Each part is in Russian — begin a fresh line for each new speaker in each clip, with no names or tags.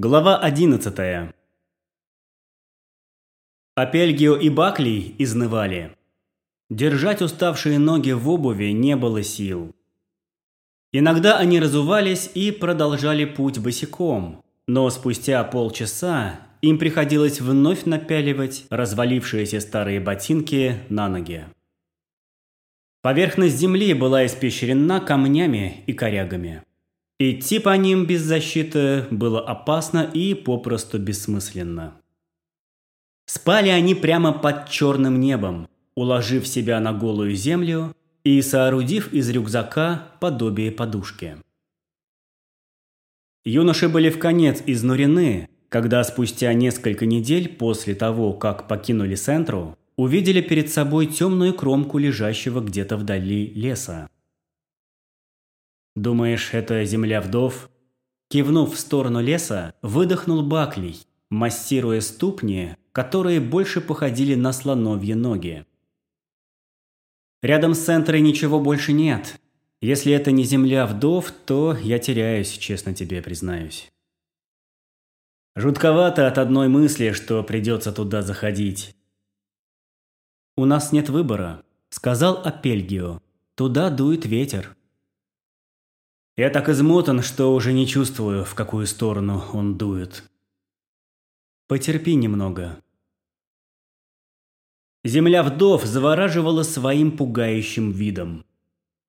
Глава 11 Апельгио и Баклей изнывали. Держать уставшие ноги в обуви не было сил. Иногда они разувались и продолжали путь босиком, но спустя полчаса им приходилось вновь напяливать развалившиеся старые ботинки на ноги. Поверхность земли была испещрена камнями и корягами. Идти по ним без защиты было опасно и попросту бессмысленно. Спали они прямо под черным небом, уложив себя на голую землю и соорудив из рюкзака подобие подушки. Юноши были в конец изнурены, когда спустя несколько недель после того, как покинули Центру, увидели перед собой темную кромку лежащего где-то вдали леса. «Думаешь, это земля вдов?» Кивнув в сторону леса, выдохнул Баклей, массируя ступни, которые больше походили на слоновьи ноги. Рядом с центрой ничего больше нет. Если это не земля вдов, то я теряюсь, честно тебе признаюсь. Жутковато от одной мысли, что придется туда заходить. «У нас нет выбора», – сказал Апельгио. «Туда дует ветер». Я так измотан, что уже не чувствую, в какую сторону он дует. Потерпи немного. Земля вдов завораживала своим пугающим видом.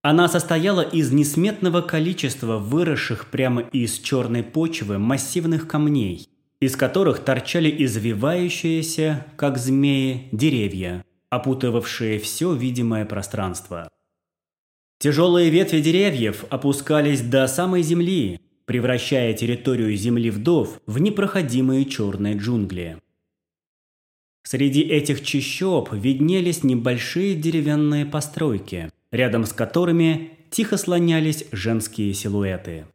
Она состояла из несметного количества выросших прямо из черной почвы массивных камней, из которых торчали извивающиеся, как змеи, деревья, опутывавшие все видимое пространство. Тяжелые ветви деревьев опускались до самой земли, превращая территорию земли вдов в непроходимые черные джунгли. Среди этих чащоб виднелись небольшие деревянные постройки, рядом с которыми тихо слонялись женские силуэты.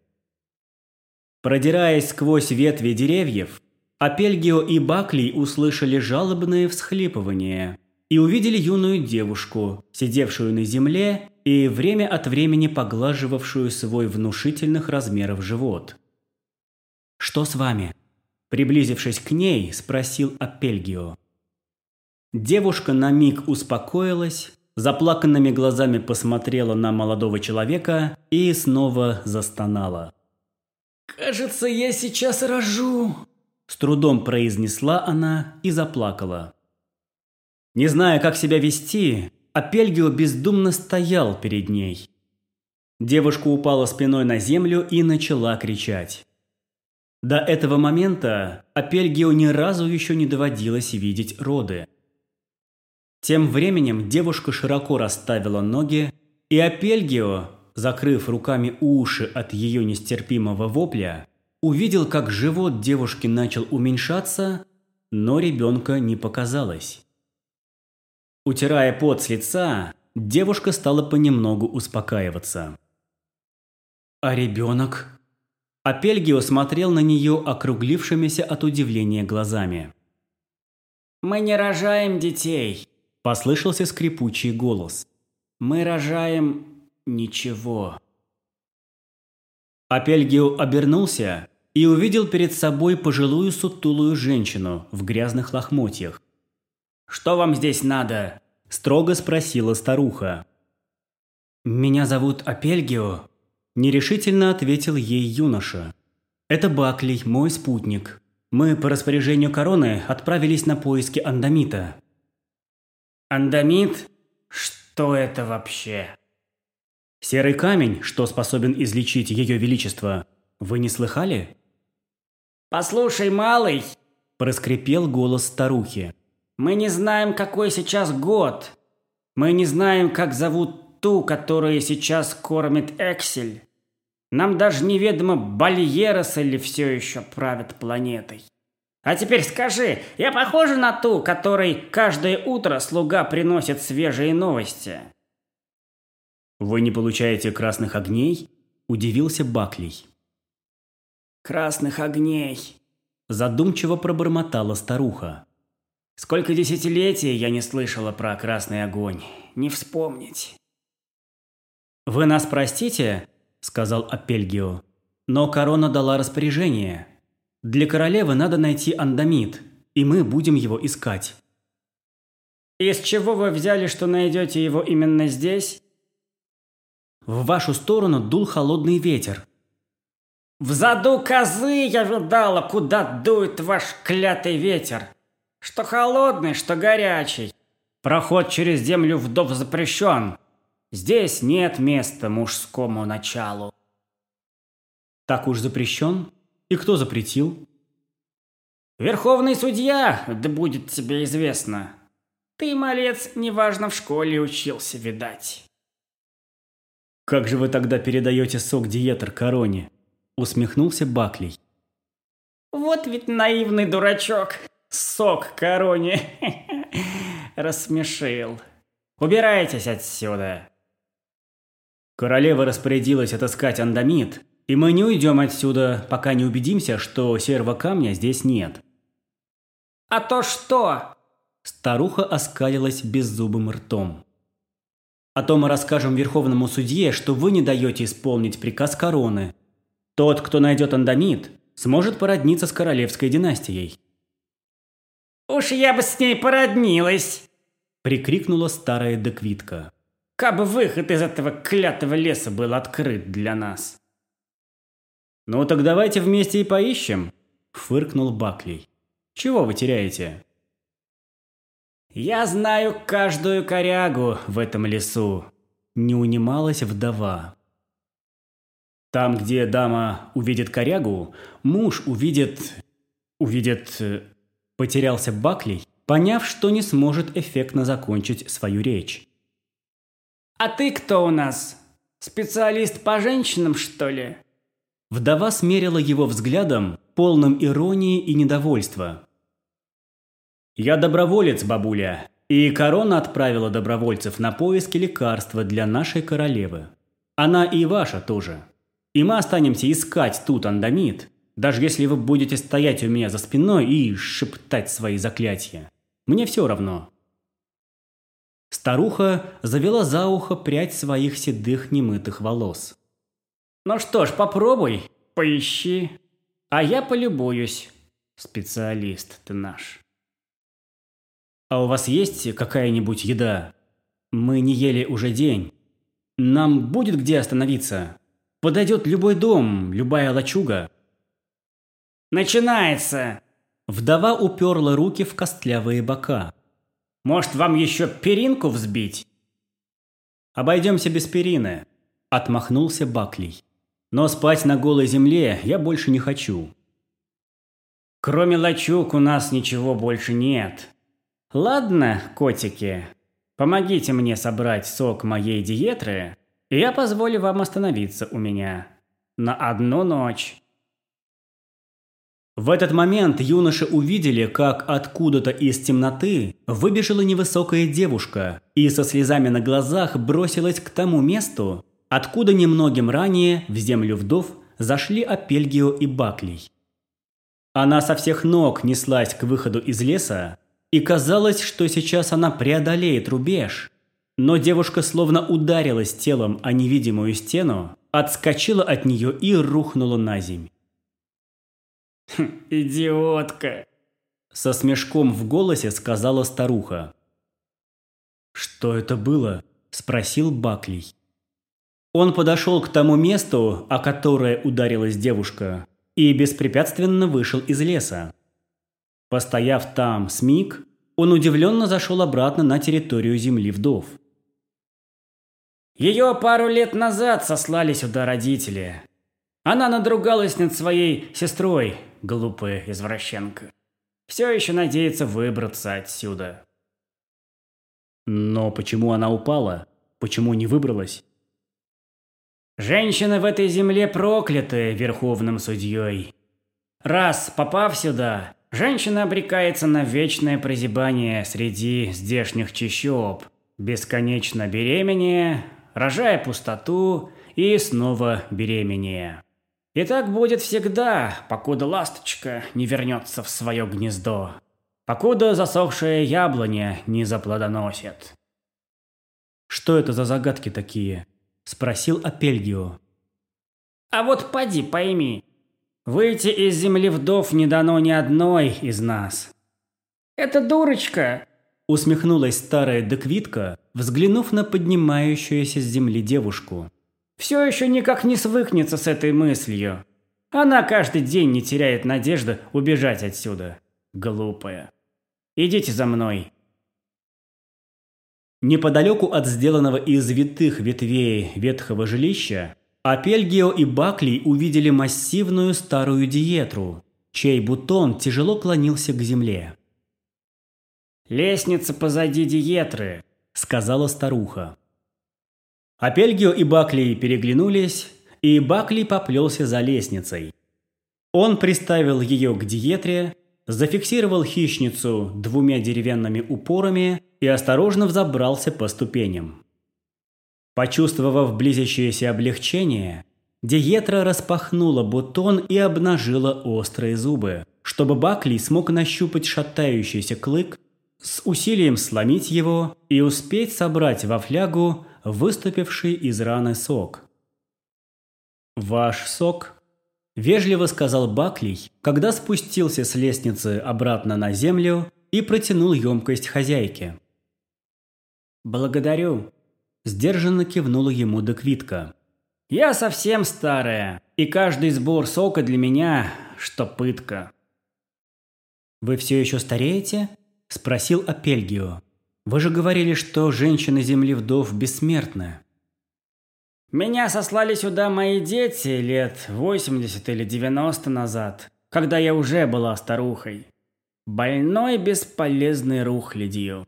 Продираясь сквозь ветви деревьев, Апельгио и Бакли услышали жалобные всхлипывания и увидели юную девушку, сидевшую на земле и время от времени поглаживавшую свой внушительных размеров живот. «Что с вами?» Приблизившись к ней, спросил Апельгио. Девушка на миг успокоилась, заплаканными глазами посмотрела на молодого человека и снова застонала.
«Кажется, я сейчас рожу!»
С трудом произнесла она и заплакала. Не зная, как себя вести, Апельгио бездумно стоял перед ней. Девушка упала спиной на землю и начала кричать. До этого момента Апельгио ни разу еще не доводилось видеть роды. Тем временем девушка широко расставила ноги, и Апельгио, закрыв руками уши от ее нестерпимого вопля, увидел, как живот девушки начал уменьшаться, но ребенка не показалось. Утирая пот с лица, девушка стала понемногу успокаиваться. «А ребенок?» Апельгио смотрел на нее округлившимися от удивления глазами.
«Мы не рожаем детей», –
послышался скрипучий голос.
«Мы рожаем ничего».
Апельгио обернулся и увидел перед собой пожилую сутулую женщину в грязных лохмотьях.
«Что вам здесь надо?»
– строго спросила старуха. «Меня зовут Апельгио», – нерешительно ответил ей юноша. «Это Баклей, мой спутник. Мы по распоряжению короны отправились на поиски Андамита».
«Андамит? Что это вообще?»
«Серый камень, что способен излечить Ее Величество. Вы не слыхали?»
«Послушай, малый!»
– проскрипел голос старухи.
Мы не знаем, какой сейчас год. Мы не знаем, как зовут ту, которая сейчас кормит Эксель. Нам даже неведомо, Бальерос или все еще правит планетой. А теперь скажи, я похожа на ту, которой каждое утро слуга приносит свежие новости?
Вы не получаете красных огней? Удивился Баклей.
Красных огней.
Задумчиво пробормотала старуха.
Сколько десятилетий я не слышала про красный огонь. Не вспомнить.
«Вы нас простите?» – сказал Апельгио. «Но корона дала распоряжение. Для королевы надо найти андамит, и мы будем его искать.
Из чего вы взяли, что найдете его именно здесь?
В вашу сторону дул холодный ветер.
В заду козы я видала, куда дует ваш клятый ветер. Что холодный, что горячий. Проход через землю вдов запрещен. Здесь нет места мужскому началу.
Так уж запрещен? И кто запретил?
Верховный судья, да будет тебе известно. Ты, малец, неважно в школе учился, видать.
Как же вы тогда передаете сок диетер короне? Усмехнулся Баклей.
Вот ведь наивный дурачок. Сок короне. Рассмешил. Убирайтесь отсюда.
Королева распорядилась отыскать андамит, и мы не уйдем отсюда, пока не убедимся, что серого камня здесь нет.
А то что?
Старуха оскалилась беззубым ртом. А то мы расскажем верховному судье, что вы не даете исполнить приказ короны. Тот, кто найдет андамит, сможет породниться с королевской династией.
«Уж я бы с ней породнилась!»
– прикрикнула старая деквитка.
«Кабы выход из этого клятого леса был открыт для нас!»
«Ну так давайте вместе и поищем!» – фыркнул Баклей. «Чего вы теряете?»
«Я знаю каждую корягу в этом лесу», – не унималась вдова.
Там, где дама увидит корягу, муж увидит... увидит... Потерялся Баклей, поняв, что не сможет эффектно закончить свою речь.
«А ты кто у нас? Специалист по женщинам, что ли?»
Вдова смерила его взглядом, полным иронии и недовольства. «Я доброволец, бабуля, и корона отправила добровольцев на поиски лекарства для нашей королевы. Она и ваша тоже. И мы останемся искать тут андамит, даже если вы будете стоять у меня за спиной и шептать свои заклятия. Мне все равно». Старуха завела за ухо прядь своих седых немытых волос.
«Ну что ж, попробуй, поищи, а я полюбуюсь. Специалист ты наш».
«А у вас есть какая-нибудь еда? Мы не ели уже день. Нам будет где остановиться? Подойдет любой дом, любая лачуга».
«Начинается!»
Вдова уперла руки в костлявые бока.
«Может, вам еще перинку взбить?»
«Обойдемся без перины», – отмахнулся Баклей. «Но спать на голой земле я больше не хочу».
«Кроме лачуг у нас ничего больше нет», Ладно, котики, помогите мне собрать сок моей диетры, и я позволю вам остановиться у меня на одну ночь.
В этот момент юноши увидели, как откуда-то из темноты выбежала невысокая девушка и со слезами на глазах бросилась к тому месту, откуда немногим ранее в землю вдов зашли Апельгио и Баклей. Она со всех ног неслась к выходу из леса, и казалось, что сейчас она преодолеет рубеж. Но девушка словно ударилась телом о невидимую стену, отскочила от нее и рухнула на земь.
«Хм, «Идиотка!»
Со смешком в голосе сказала старуха. «Что это было?» – спросил Баклей. Он подошел к тому месту, о которое ударилась девушка, и беспрепятственно вышел из леса. Постояв там с миг, он удивленно зашел обратно на территорию земли вдов.
Ее пару лет назад сослали сюда родители. Она надругалась над своей сестрой, глупая извращенка. Все еще надеется выбраться отсюда.
Но почему она упала? Почему не выбралась?
Женщины в этой земле прокляты верховным судьей. Раз попав сюда, Женщина обрекается на вечное прозябание среди здешних чащоб, бесконечно беременея, рожая пустоту и снова беременея. И так будет всегда, покуда ласточка не вернется в свое гнездо, покуда засохшая яблоня не заплодоносит.
«Что это за загадки такие?» – спросил Апельгио.
«А вот поди пойми. Выйти из земли вдов не дано ни одной из нас. Это дурочка,
усмехнулась старая деквитка, взглянув на поднимающуюся с земли девушку.
Все еще никак не свыкнется с этой мыслью. Она каждый день не теряет надежды убежать отсюда. Глупая. Идите за мной.
Неподалеку от сделанного из витых ветвей ветхого жилища, Апельгио и Бакли увидели массивную старую диетру, чей бутон тяжело клонился к земле.
«Лестница позади диетры», —
сказала старуха. Апельгио и Бакли переглянулись, и Бакли поплелся за лестницей. Он приставил ее к диетре, зафиксировал хищницу двумя деревянными упорами и осторожно взобрался по ступеням. Почувствовав близящееся облегчение, Диетра распахнула бутон и обнажила острые зубы, чтобы Бакли смог нащупать шатающийся клык, с усилием сломить его и успеть собрать во флягу выступивший из раны сок. «Ваш сок?» – вежливо сказал Баклий, когда спустился с лестницы обратно на землю и протянул емкость хозяйке.
«Благодарю», – сдержанно кивнула ему Деквитка. «Я совсем старая, и каждый сбор сока для меня – что пытка».
«Вы все еще стареете?» – спросил Апельгио. «Вы же говорили, что женщины земли вдов бессмертны».
«Меня сослали сюда мои дети лет 80 или 90 назад, когда я уже была старухой. Больной бесполезной рухлядью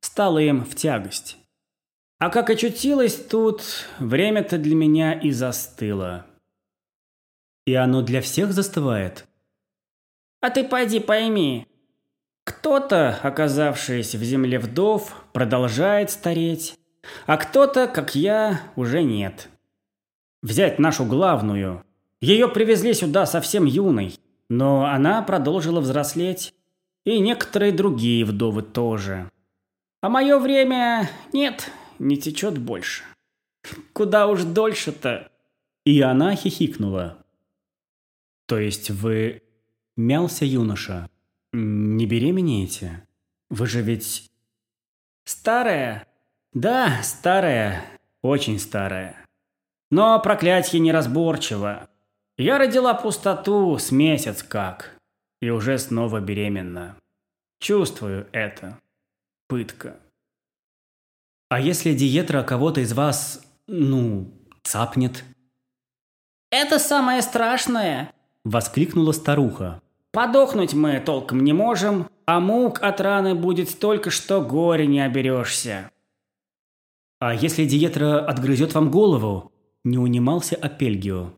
стало им в тягость. А как очутилась тут, время-то для меня и застыло.
И оно для всех застывает?
А ты пойди пойми. Кто-то, оказавшись в земле вдов, продолжает стареть, а кто-то, как я, уже нет. Взять нашу главную. Ее привезли сюда совсем юной, но она продолжила взрослеть. И некоторые другие вдовы тоже. А мое время нет, не течет больше. Куда уж дольше-то?
И она хихикнула. То есть вы... Мялся юноша. Не беременеете? Вы же ведь...
Старая? Да, старая. Очень старая. Но проклятье неразборчиво. Я родила пустоту с месяц как. И уже снова беременна. Чувствую это пытка.
А если диетра кого-то из вас, ну, цапнет?
Это самое страшное,
воскликнула старуха.
Подохнуть мы толком не можем, а мук от раны будет столько, что горе не оберешься.
А если диетра отгрызет вам голову? Не унимался Апельгио.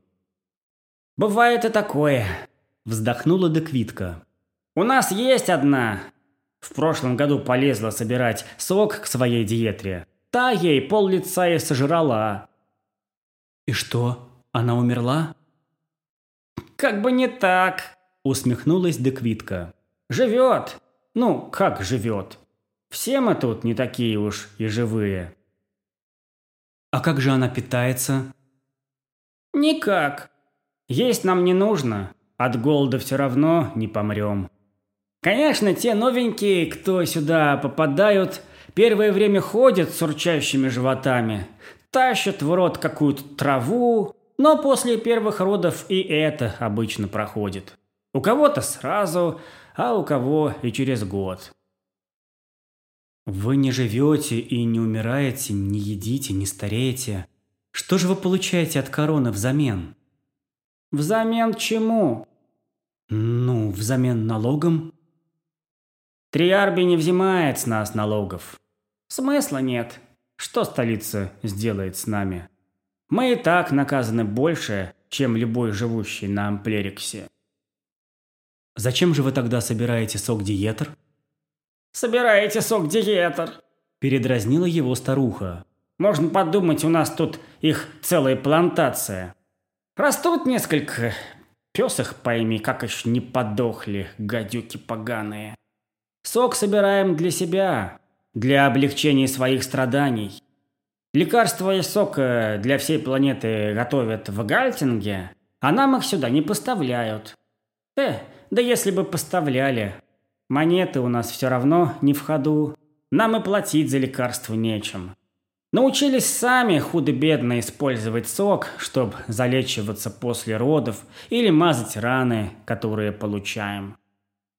Бывает и такое,
вздохнула Деквитка.
У нас есть одна, в прошлом году полезла собирать сок к своей диетре. Та ей пол лица и сожрала.
И что, она умерла?
Как бы не так,
усмехнулась Деквитка.
Живет. Ну, как живет? Все мы тут не такие уж и живые.
А как же она питается?
Никак. Есть нам не нужно. От голода все равно не помрем. Конечно, те новенькие, кто сюда попадают, первое время ходят с урчащими животами, тащат в рот какую-то траву, но после первых родов и это обычно проходит. У кого-то сразу, а у кого и через год.
Вы не живете и не умираете, не едите, не стареете. Что же вы получаете от короны взамен?
Взамен чему?
Ну, взамен налогом.
Триарби не взимает с нас налогов. Смысла нет. Что столица сделает с нами? Мы и так наказаны больше, чем любой живущий на Амплериксе.
Зачем же вы тогда собираете сок диетер?
Собираете сок диетер?
Передразнила его старуха.
Можно подумать, у нас тут их целая плантация. Растут несколько, пес их пойми, как еще не подохли, гадюки поганые. Сок собираем для себя, для облегчения своих страданий. Лекарства и сок для всей планеты готовят в Гальтинге, а нам их сюда не поставляют. Э, да если бы поставляли. Монеты у нас все равно не в ходу. Нам и платить за лекарства нечем. Научились сами худо-бедно использовать сок, чтобы залечиваться после родов или мазать раны, которые получаем.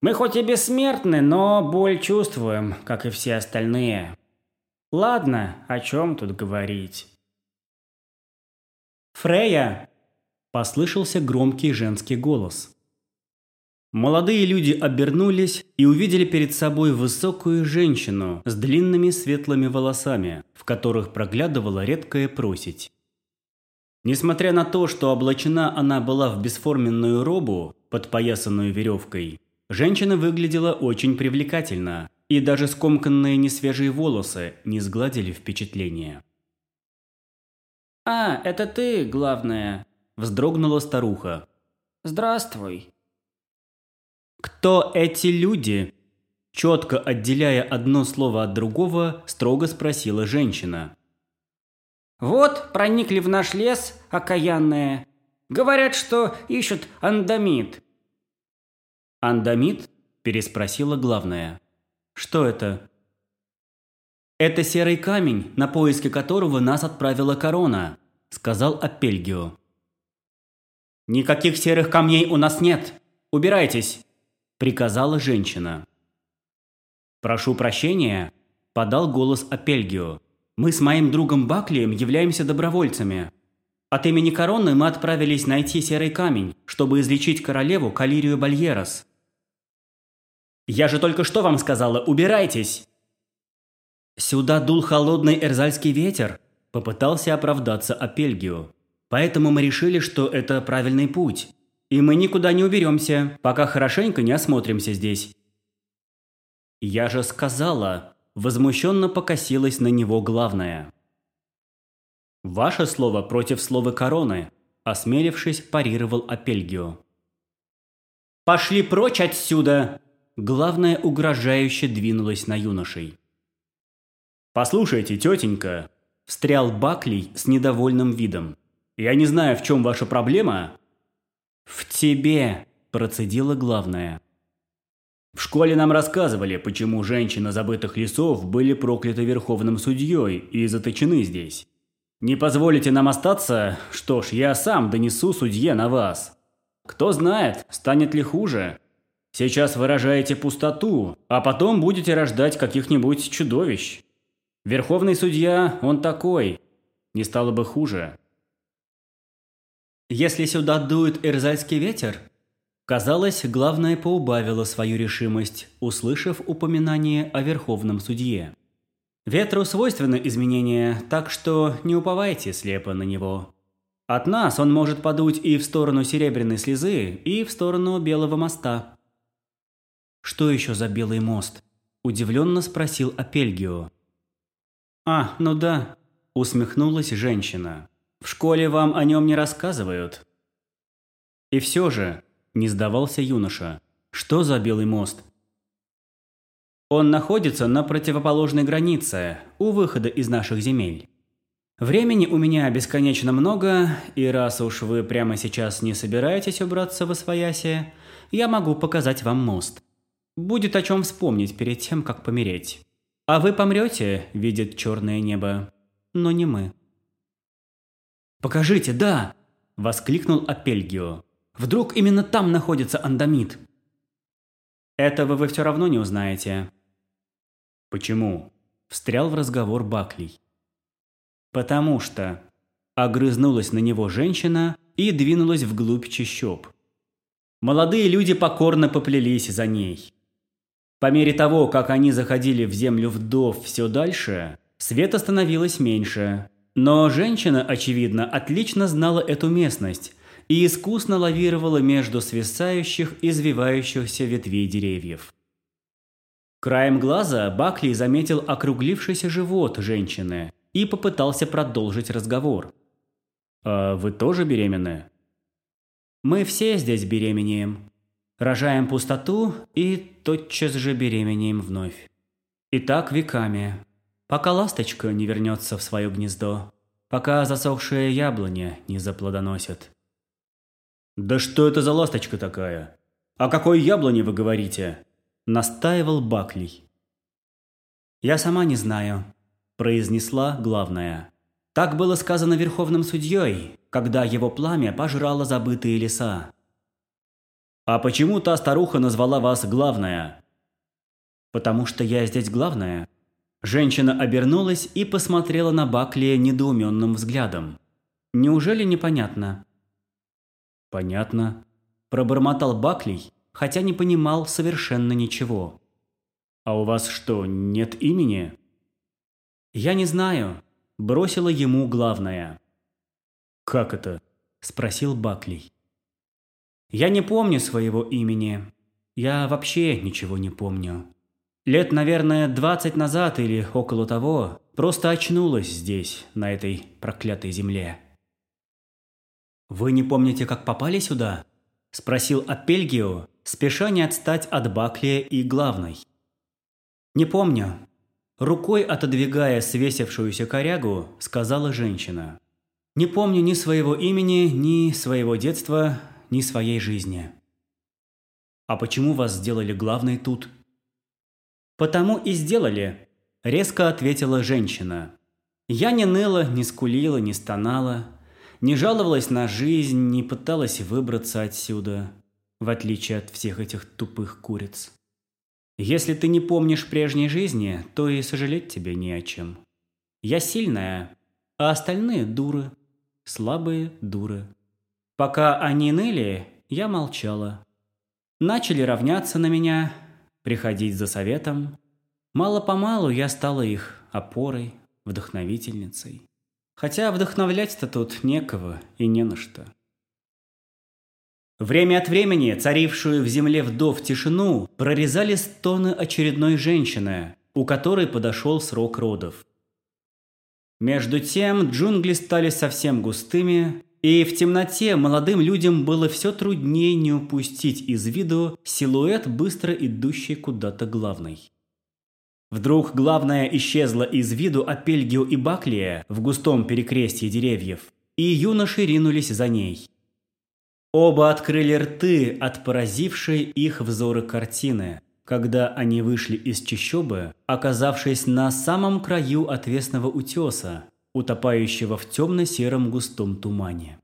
Мы хоть и бессмертны, но боль чувствуем, как и все остальные. Ладно, о чем тут говорить.
«Фрея!» – послышался громкий женский голос. Молодые люди обернулись и увидели перед собой высокую женщину с длинными светлыми волосами, в которых проглядывала редкая просить. Несмотря на то, что облачена она была в бесформенную робу, подпоясанную веревкой, женщина выглядела очень привлекательно, и даже скомканные несвежие волосы не сгладили впечатление.
«А, это ты, главное!» – вздрогнула старуха. «Здравствуй!»
«Кто эти люди?» Четко отделяя одно слово от другого, строго спросила женщина.
«Вот, проникли в наш лес, окаянные. Говорят, что ищут андамит».
«Андамит?» – переспросила главная. «Что это?» «Это серый камень, на поиски которого нас отправила корона», – сказал Апельгио. «Никаких серых камней у нас нет. Убирайтесь!» Приказала женщина. «Прошу прощения», – подал голос Апельгио. «Мы с моим другом Баклием являемся добровольцами. От имени короны мы отправились найти серый камень, чтобы излечить королеву Калирию Бальерос». «Я же только что вам сказала, убирайтесь!» «Сюда дул холодный эрзальский ветер», – попытался оправдаться Апельгио. «Поэтому мы решили, что это правильный путь. И мы никуда не уберемся, пока хорошенько не осмотримся здесь». «Я же сказала!» – возмущенно покосилась на него главная. «Ваше слово против слова короны», – осмелившись, парировал Апельгио. «Пошли прочь отсюда!» Главное угрожающе двинулась на юношей. «Послушайте, тетенька», – встрял Баклей с недовольным видом. «Я не знаю, в чем ваша проблема, «В тебе!» – процедила главная. В школе нам рассказывали, почему женщины забытых лесов были прокляты верховным судьей и заточены здесь. Не позволите нам остаться? Что ж, я сам донесу судье на вас. Кто знает, станет ли хуже. Сейчас выражаете пустоту, а потом будете рождать каких-нибудь чудовищ. Верховный судья, он такой. Не стало бы хуже. Если сюда дует эрзальский ветер, казалось, главное поубавило свою решимость, услышав упоминание о верховном судье. Ветру свойственны изменения, так что не уповайте слепо на него. От нас он может подуть и в сторону Серебряной слезы, и в сторону Белого моста. «Что еще за Белый мост?» – удивленно спросил Апельгио. «А, ну да», – усмехнулась женщина. В школе вам о нем не рассказывают. И все же, не сдавался юноша, что за Белый мост? Он находится на противоположной границе, у выхода из наших земель. Времени у меня бесконечно много, и раз уж вы прямо сейчас не собираетесь убраться в Освояси, я могу показать вам мост. Будет о чем вспомнить перед тем, как помереть. А вы помрете, видит черное небо, но не мы. «Покажите, да!» – воскликнул Апельгио. «Вдруг именно там находится андамит?» «Этого вы все равно не узнаете». «Почему?» – встрял в разговор Баклей. «Потому что...» – огрызнулась на него женщина и двинулась вглубь чащоб. Молодые люди покорно поплелись за ней. По мере того, как они заходили в землю вдов все дальше, света становилось меньше, но женщина, очевидно, отлично знала эту местность и искусно лавировала между свисающих, извивающихся ветвей деревьев. Краем глаза Бакли заметил округлившийся живот женщины и попытался продолжить разговор. «А вы тоже беременны?» «Мы все здесь беременеем. Рожаем пустоту и тотчас же беременеем вновь. И так веками, Пока ласточка не вернется в свое гнездо, пока засохшие яблони не заплодоносят. «Да что это за ласточка такая? О какой яблоне вы говорите?» – настаивал Баклей.
«Я сама не знаю», – произнесла главная. «Так было сказано верховным судьей, когда его пламя пожрало забытые леса».
«А почему та старуха назвала вас главная?»
«Потому что я здесь главная». Женщина обернулась и посмотрела на Баклия недоуменным взглядом. «Неужели непонятно?»
«Понятно», –
пробормотал Баклей, хотя не понимал совершенно ничего.
«А у вас что, нет имени?»
«Я не знаю», – бросила ему главное.
«Как это?»
– спросил Баклей. «Я не помню своего имени. Я вообще ничего не помню. Лет, наверное, двадцать назад или около того просто очнулась здесь, на этой проклятой земле».
«Вы не помните, как попали сюда?» – спросил Апельгио, спеша не отстать от Баклия и главной.
«Не помню». Рукой отодвигая свесившуюся корягу, сказала женщина. «Не помню ни своего имени, ни своего детства, ни своей жизни».
«А почему вас сделали главной тут?»
«Потому и сделали», – резко ответила женщина. «Я не ныла, не скулила, не стонала, не жаловалась на жизнь, не пыталась выбраться отсюда, в отличие от всех этих тупых куриц. Если ты не помнишь прежней жизни, то и сожалеть тебе не о чем. Я сильная, а остальные дуры, слабые дуры. Пока они ныли, я молчала. Начали равняться на меня, приходить за советом. Мало-помалу я стала их опорой, вдохновительницей. Хотя вдохновлять-то тут некого и не на что. Время от времени царившую в земле вдов тишину прорезали стоны очередной женщины, у которой подошел срок родов. Между тем джунгли стали совсем густыми, и в темноте молодым людям было все труднее не упустить из виду силуэт, быстро идущий куда-то главной. Вдруг главное исчезла из виду Апельгио и Баклия в густом перекрестье деревьев, и юноши ринулись за ней. Оба открыли рты от поразившей их взоры картины, когда они вышли из чащобы, оказавшись на самом краю отвесного утеса, утопающего в темно-сером густом тумане.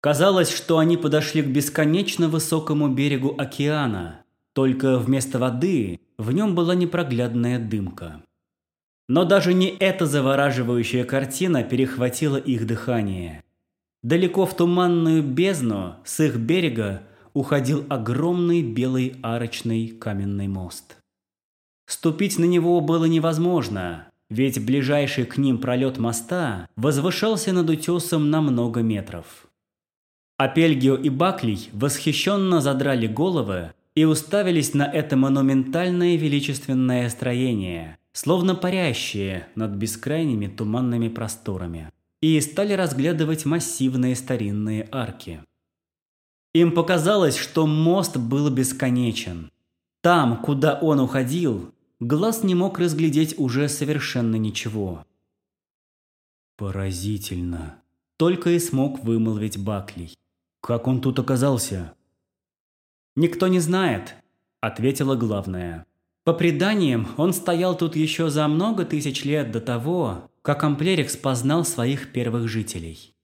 Казалось, что они подошли к бесконечно высокому берегу океана, только вместо воды в нем была непроглядная дымка. Но даже не эта завораживающая картина перехватила их дыхание. Далеко в туманную бездну с их берега уходил огромный белый арочный каменный мост. Ступить на него было невозможно, ведь ближайший к ним пролет моста возвышался над утесом на много метров. Апельгио и Баклей восхищенно задрали головы и уставились на это монументальное величественное строение, словно парящее над бескрайними туманными просторами, и стали разглядывать массивные старинные арки. Им показалось, что мост был бесконечен. Там, куда он уходил, глаз не мог разглядеть уже совершенно ничего.
«Поразительно!» – только и смог вымолвить Баклей. «Как он тут оказался?»
«Никто не знает», – ответила главная. По преданиям, он стоял тут еще за много тысяч лет до того, как Амплерикс познал своих первых жителей.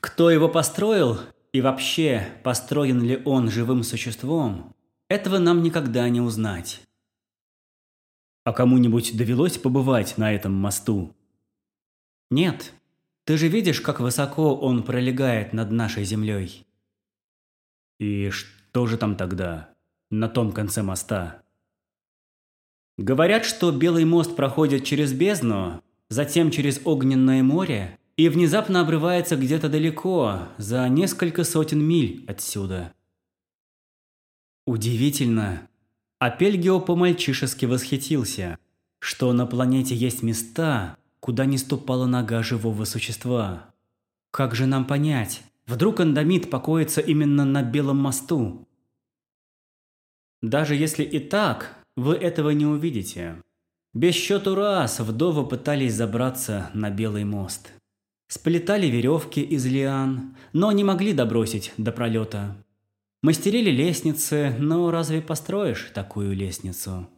Кто его построил и вообще построен ли он живым существом, этого нам никогда не узнать.
А кому-нибудь довелось побывать на этом мосту?
Нет. Ты же видишь, как высоко он пролегает над нашей землей.
И что? Же там тогда, на том конце моста?
Говорят, что Белый мост проходит через бездну, затем через огненное море и внезапно обрывается где-то далеко, за несколько сотен миль отсюда. Удивительно. Апельгио по-мальчишески восхитился, что на планете есть места, куда не ступала нога живого существа. Как же нам понять, Вдруг андамит покоится именно на Белом мосту? Даже если и так, вы этого не увидите. Без счету раз вдовы пытались забраться на Белый мост.
Сплетали веревки из лиан, но не могли добросить до пролета. Мастерили лестницы, но разве построишь такую лестницу?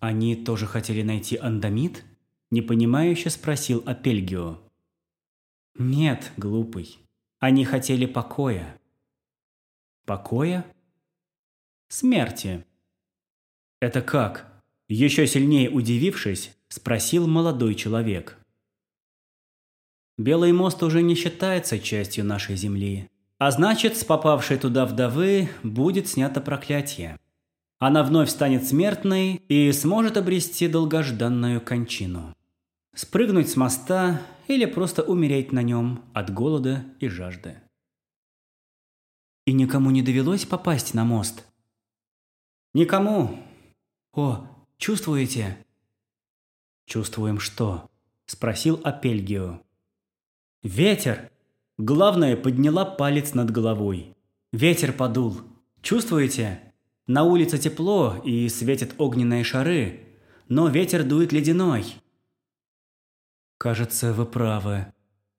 Они тоже хотели найти андамит? Непонимающе спросил Апельгио. Нет, глупый. Они хотели покоя. Покоя? Смерти. Это как? Еще сильнее удивившись, спросил молодой человек. Белый мост уже не считается частью нашей земли. А значит, с попавшей туда вдовы будет снято проклятие. Она вновь станет смертной и сможет обрести долгожданную кончину. Спрыгнуть с моста или просто умереть на нем от голода и жажды. И никому не довелось попасть на мост? Никому. О, чувствуете? Чувствуем что? Спросил Апельгио. Ветер! Главное, подняла палец над головой. Ветер подул. Чувствуете? На улице тепло и светят огненные шары, но ветер дует ледяной. Кажется, вы правы.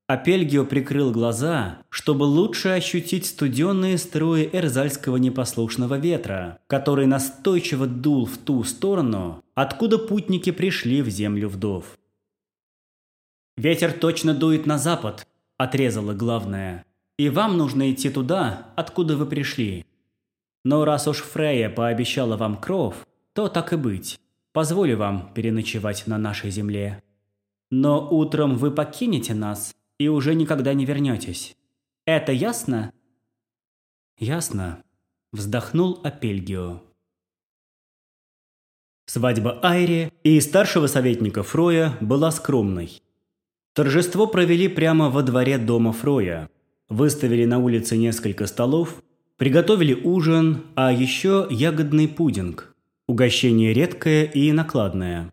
Апельгио прикрыл глаза, чтобы лучше ощутить студенные струи эрзальского непослушного ветра, который настойчиво дул в ту сторону, откуда путники пришли в землю вдов. «Ветер точно дует на запад», – отрезала главное. «И вам нужно идти туда, откуда вы пришли. Но раз уж Фрея пообещала вам кров, то так и быть. Позволю вам переночевать на нашей земле. Но утром вы покинете нас и уже никогда не вернетесь. Это ясно?» «Ясно», – вздохнул Апельгио. Свадьба Айри и старшего советника Фроя была скромной. Торжество провели прямо во дворе дома Фроя. Выставили на улице несколько столов, приготовили ужин, а еще ягодный пудинг. Угощение редкое и накладное.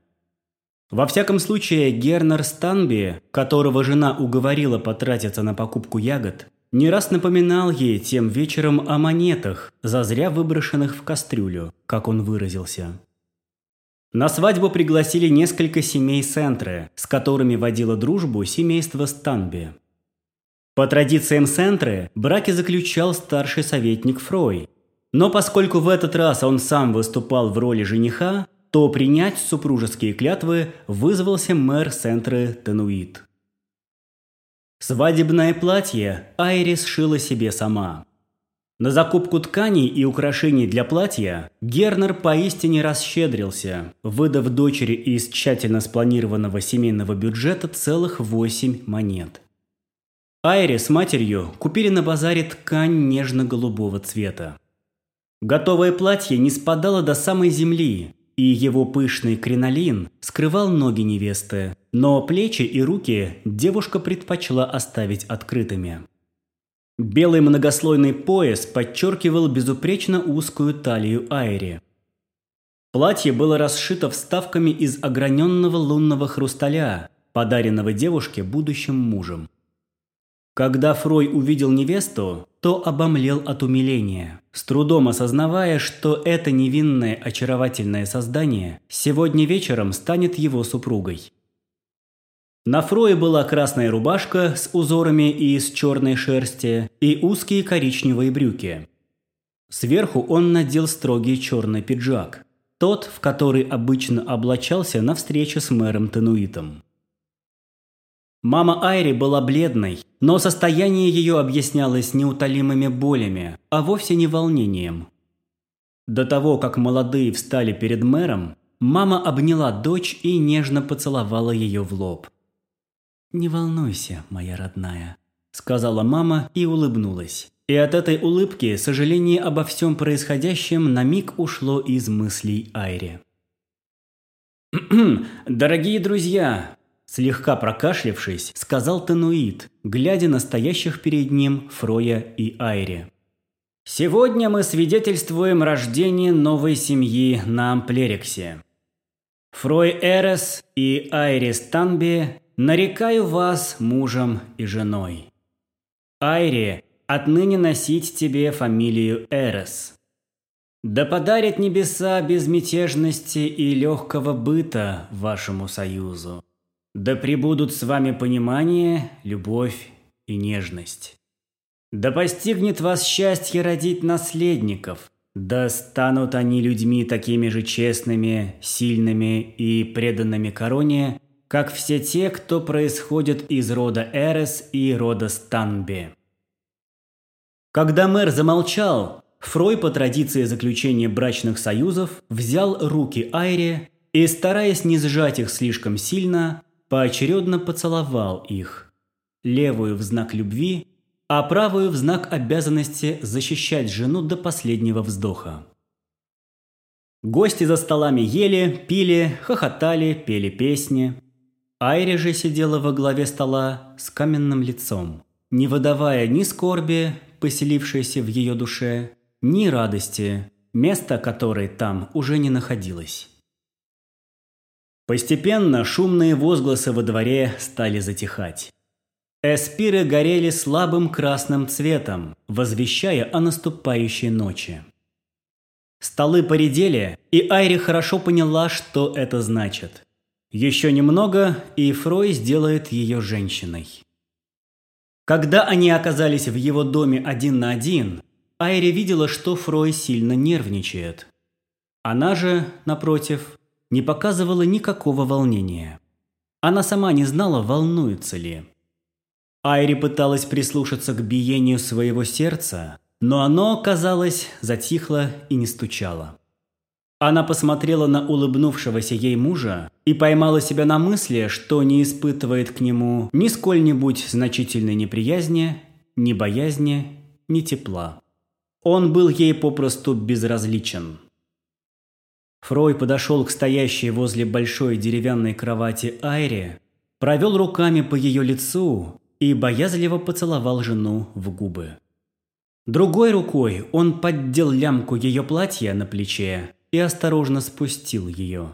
Во всяком случае, Гернер Станби, которого жена уговорила потратиться на покупку ягод, не раз напоминал ей тем вечером о монетах, зазря выброшенных в кастрюлю, как он выразился. На свадьбу пригласили несколько семей Сентры, с которыми водило дружбу семейство Станби. По традициям Сентры, браки заключал старший советник Фрой. Но поскольку в этот раз он сам выступал в роли жениха, то принять супружеские клятвы вызвался мэр Сентры Тенуит. Свадебное платье Айрис шила себе сама. На закупку тканей и украшений для платья Гернер поистине расщедрился, выдав дочери из тщательно спланированного семейного бюджета целых восемь монет. Айре с матерью купили на базаре ткань нежно-голубого цвета. Готовое платье не спадало до самой земли, и его пышный кринолин скрывал ноги невесты, но плечи и руки девушка предпочла оставить открытыми. Белый многослойный пояс подчеркивал безупречно узкую талию Айри. Платье было расшито вставками из ограненного лунного хрусталя, подаренного девушке будущим мужем. Когда Фрой увидел невесту, то обомлел от умиления, с трудом осознавая, что это невинное очаровательное создание сегодня вечером станет его супругой. На Фрое была красная рубашка с узорами из черной шерсти и узкие коричневые брюки. Сверху он надел строгий черный пиджак, тот, в который обычно облачался на встрече с мэром Тенуитом. Мама Айри была бледной, но состояние ее объяснялось неутолимыми болями, а вовсе не волнением. До того, как молодые встали перед мэром, мама обняла дочь и нежно поцеловала ее в лоб. «Не волнуйся, моя родная», – сказала мама и улыбнулась. И от этой улыбки сожаление обо всем происходящем на миг ушло из мыслей Айри. «Дорогие друзья!» Слегка прокашлявшись, сказал Тануит, глядя на стоящих перед ним Фроя и Айри. «Сегодня мы свидетельствуем рождение новой семьи на Амплериксе. Фрой Эрес и Айри Станби нарекаю вас мужем и женой. Айри, отныне носить тебе фамилию Эрес. Да подарит небеса безмятежности и легкого быта вашему союзу. Да пребудут с вами понимание, любовь и нежность. Да постигнет вас счастье родить наследников, да станут они людьми такими же честными, сильными и преданными короне, как все те, кто происходит из рода Эрес и рода Станби. Когда мэр замолчал, Фрой по традиции заключения брачных союзов взял руки Айре и, стараясь не сжать их слишком сильно, поочередно поцеловал их. Левую в знак любви, а правую в знак обязанности защищать жену до последнего вздоха. Гости за столами ели, пили, хохотали, пели песни. Айри же сидела во главе стола с каменным лицом, не выдавая ни скорби, поселившейся в ее душе, ни радости, место которой там уже не находилось. Постепенно шумные возгласы во дворе стали затихать. Эспиры горели слабым красным цветом, возвещая о наступающей ночи. Столы поредели, и Айри хорошо поняла, что это значит. Еще немного, и Фрой сделает ее женщиной. Когда они оказались в его доме один на один, Айри видела, что Фрой сильно нервничает. Она же, напротив, не показывала никакого волнения. Она сама не знала, волнуется ли. Айри пыталась прислушаться к биению своего сердца, но оно, казалось, затихло и не стучало. Она посмотрела на улыбнувшегося ей мужа и поймала себя на мысли, что не испытывает к нему ни сколь-нибудь значительной неприязни, ни боязни, ни тепла. Он был ей попросту безразличен. Фрой подошел к стоящей возле большой деревянной кровати Айре, провел руками по ее лицу и боязливо поцеловал жену в губы. Другой рукой он поддел лямку ее платья на плече и осторожно спустил ее.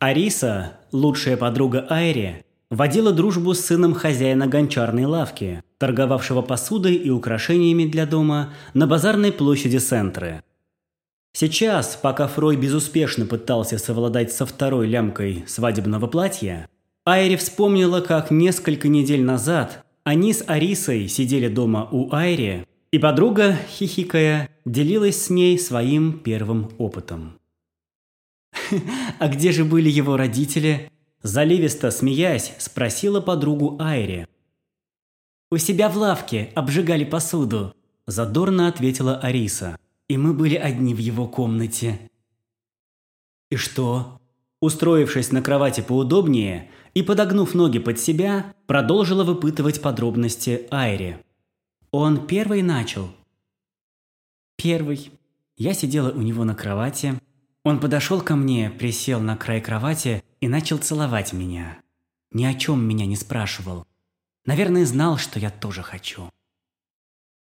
Ариса, лучшая подруга Айри, водила дружбу с сыном хозяина гончарной лавки, торговавшего посудой и украшениями для дома на базарной площади Центры. Сейчас, пока Фрой безуспешно пытался совладать со второй лямкой свадебного платья, Айри вспомнила, как несколько недель назад они с Арисой сидели дома у Айри, и подруга, хихикая, делилась с ней своим первым опытом. «А где же были его родители?» Заливисто смеясь, спросила подругу Айри. «У себя в лавке обжигали посуду», – задорно ответила Ариса. «И мы были одни в его комнате». «И что?» Устроившись на кровати поудобнее, и, подогнув ноги под себя, продолжила выпытывать подробности Айри. Он первый начал. Первый. Я сидела у него на кровати. Он подошел ко мне, присел на край кровати и начал целовать меня. Ни о чем меня не спрашивал. Наверное, знал, что я тоже хочу.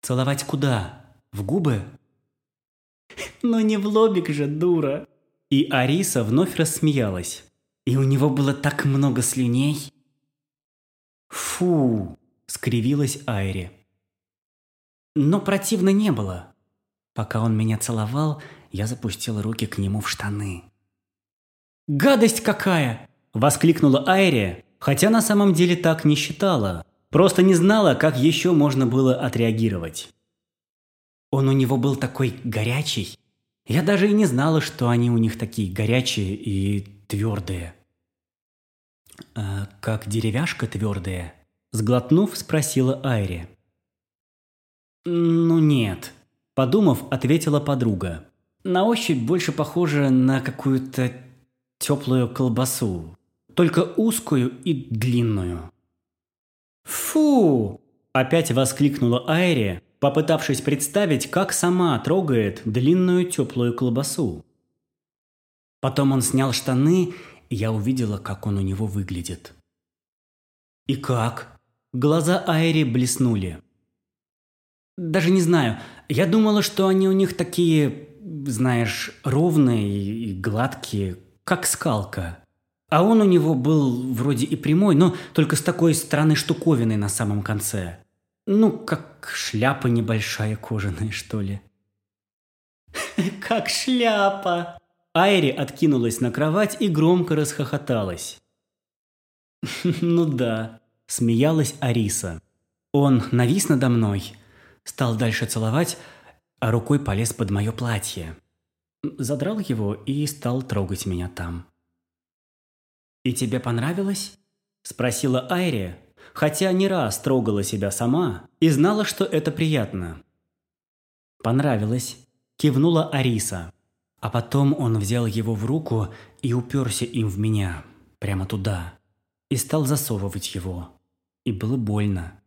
Целовать куда? В губы? Ну не в лобик же, дура. И Ариса вновь рассмеялась. И у него было так много слюней. Фу, скривилась Айри. Но противно не было. Пока он меня целовал, я запустила руки к нему в штаны. «Гадость какая!» – воскликнула Айри, хотя на самом деле так не считала. Просто не знала, как еще можно было отреагировать. Он у него был такой горячий. Я даже и не знала, что они у них такие горячие и твердые. «А как деревяшка твердая?» Сглотнув, спросила Айри. «Ну нет», – подумав, ответила подруга. «На ощупь больше похоже на какую-то теплую колбасу, только узкую и длинную». «Фу!» – опять воскликнула Айри, попытавшись представить, как сама трогает длинную теплую колбасу. Потом он снял штаны я увидела, как он у него выглядит. «И как?» Глаза Айри блеснули. «Даже не знаю. Я думала, что они у них такие, знаешь, ровные и гладкие, как скалка. А он у него был вроде и прямой, но только с такой странной штуковиной на самом конце. Ну, как шляпа небольшая кожаная, что ли». «Как шляпа!» Айри откинулась на кровать и громко расхохоталась. «Ну да», – смеялась Ариса. Он навис надо мной, стал дальше целовать, а рукой полез под мое платье. Задрал его и стал трогать меня там. «И тебе понравилось?» – спросила Айри, хотя не раз трогала себя сама и знала, что это приятно. «Понравилось», – кивнула Ариса. А потом он взял его в руку и уперся им в меня, прямо туда, и стал засовывать его. И было больно.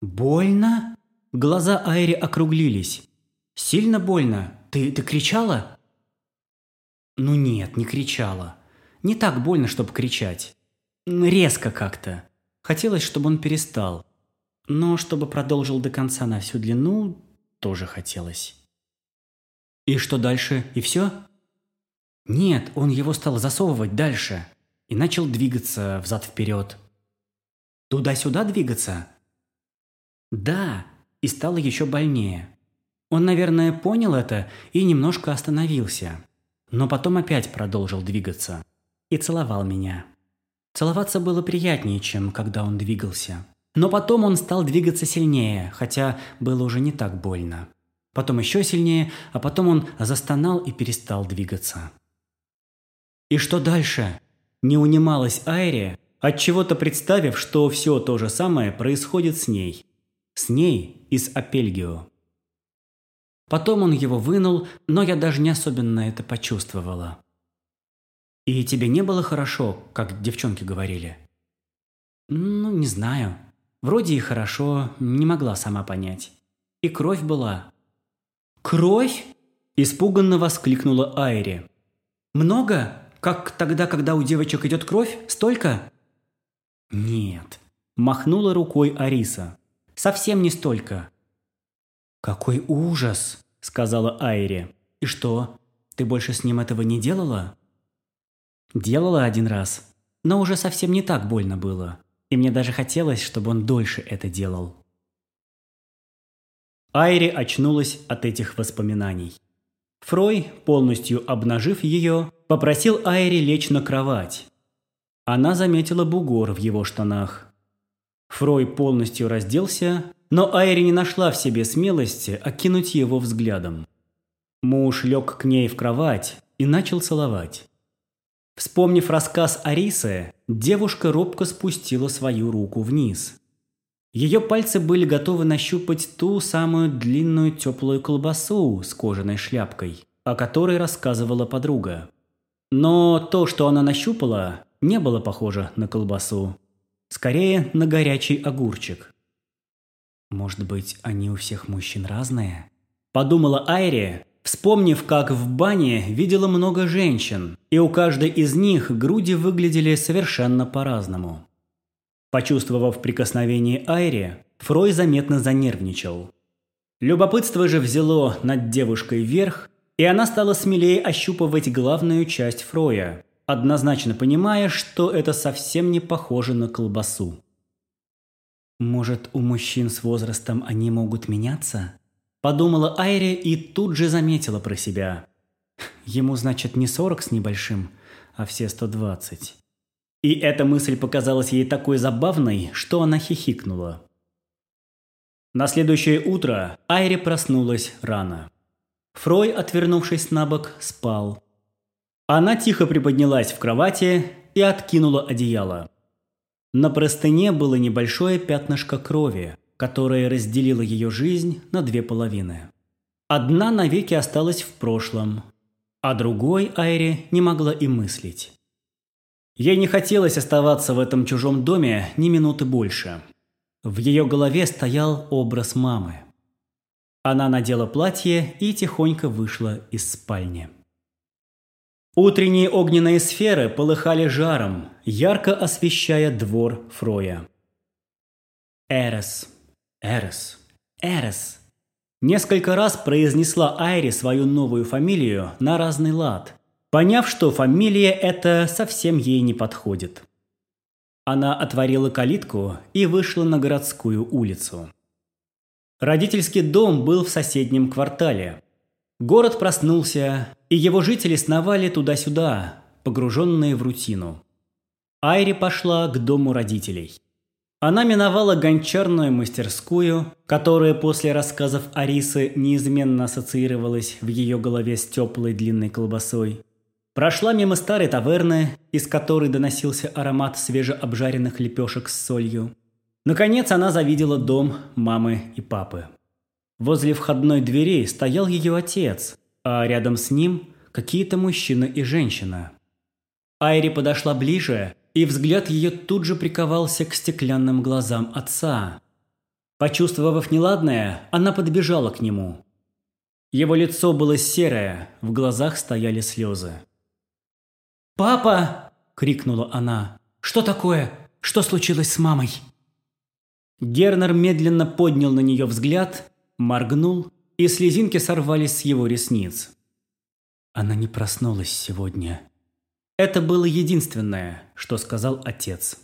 «Больно?» Глаза Айри округлились. «Сильно больно? Ты, ты кричала?» «Ну нет, не кричала. Не так больно, чтобы кричать. Резко как-то. Хотелось, чтобы он перестал. Но чтобы продолжил до конца на всю длину, тоже хотелось. И что дальше? И все? Нет, он его стал засовывать дальше и начал двигаться взад-вперед. Туда-сюда двигаться? Да, и стало еще больнее. Он, наверное, понял это и немножко остановился. Но потом опять продолжил двигаться. И целовал меня. Целоваться было приятнее, чем когда он двигался. Но потом он стал двигаться сильнее, хотя было уже не так больно. Потом еще сильнее, а потом он застонал и перестал двигаться. И что дальше? Не унималась Айри, отчего-то представив, что все то же самое происходит с ней. С ней из Апельгио. Потом он его вынул, но я даже не особенно это почувствовала. «И тебе не было хорошо, как девчонки говорили?» «Ну, не знаю. Вроде и хорошо, не могла сама понять. И кровь была, «Кровь?» – испуганно воскликнула Айри. «Много? Как тогда, когда у девочек идет кровь? Столько?» «Нет», – махнула рукой Ариса. «Совсем не столько». «Какой ужас!» – сказала Айри. «И что, ты больше с ним этого не делала?» «Делала один раз, но уже совсем не так больно было, и мне даже хотелось, чтобы он дольше это делал». Айри очнулась от этих воспоминаний. Фрой, полностью обнажив ее, попросил Айри лечь на кровать. Она заметила бугор в его штанах. Фрой полностью разделся, но Айри не нашла в себе смелости окинуть его взглядом. Муж лег к ней в кровать и начал целовать. Вспомнив рассказ Арисы, девушка робко спустила свою руку вниз. Ее пальцы были готовы нащупать ту самую длинную теплую колбасу с кожаной шляпкой, о которой рассказывала подруга. Но то, что она нащупала, не было похоже на колбасу. Скорее, на горячий огурчик. «Может быть, они у всех мужчин разные?» Подумала Айри, вспомнив, как в бане видела много женщин, и у каждой из них груди выглядели совершенно по-разному. Почувствовав прикосновение Айри, Фрой заметно занервничал. Любопытство же взяло над девушкой верх, и она стала смелее ощупывать главную часть Фроя, однозначно понимая, что это совсем не похоже на колбасу. «Может, у мужчин с возрастом они могут меняться?» Подумала Айри и тут же заметила про себя. Ему, значит, не сорок с небольшим, а все сто двадцать. И эта мысль показалась ей такой забавной, что она хихикнула. На следующее утро Айри проснулась рано. Фрой, отвернувшись на бок, спал. Она тихо приподнялась в кровати и откинула одеяло. На простыне было небольшое пятнышко крови, которое разделило ее жизнь на две половины. Одна навеки осталась в прошлом, а другой Айри не могла и мыслить. Ей не хотелось оставаться в этом чужом доме ни минуты больше. В ее голове стоял образ мамы. Она надела платье и тихонько вышла из спальни. Утренние огненные сферы полыхали жаром, ярко освещая двор Фроя. «Эрес, Эрес, Эрес», Несколько раз произнесла Айри свою новую фамилию на разный лад, поняв, что фамилия эта совсем ей не подходит. Она отворила калитку и вышла на городскую улицу. Родительский дом был в соседнем квартале. Город проснулся, и его жители сновали туда-сюда, погруженные в рутину. Айри пошла к дому родителей. Она миновала гончарную мастерскую, которая после рассказов Арисы неизменно ассоциировалась в ее голове с теплой длинной колбасой. Прошла мимо старой таверны, из которой доносился аромат свежеобжаренных лепешек с солью. Наконец она завидела дом мамы и папы. Возле входной двери стоял ее отец, а рядом с ним какие-то мужчина и женщина. Айри подошла ближе и взгляд ее тут же приковался к стеклянным глазам отца. Почувствовав неладное, она подбежала к нему. Его лицо было серое, в глазах стояли слезы.
«Папа!» – крикнула она. «Что такое? Что случилось с мамой?»
Гернер медленно поднял на нее взгляд, моргнул, и слезинки сорвались с его ресниц. Она не проснулась сегодня. Это было единственное, что сказал отец.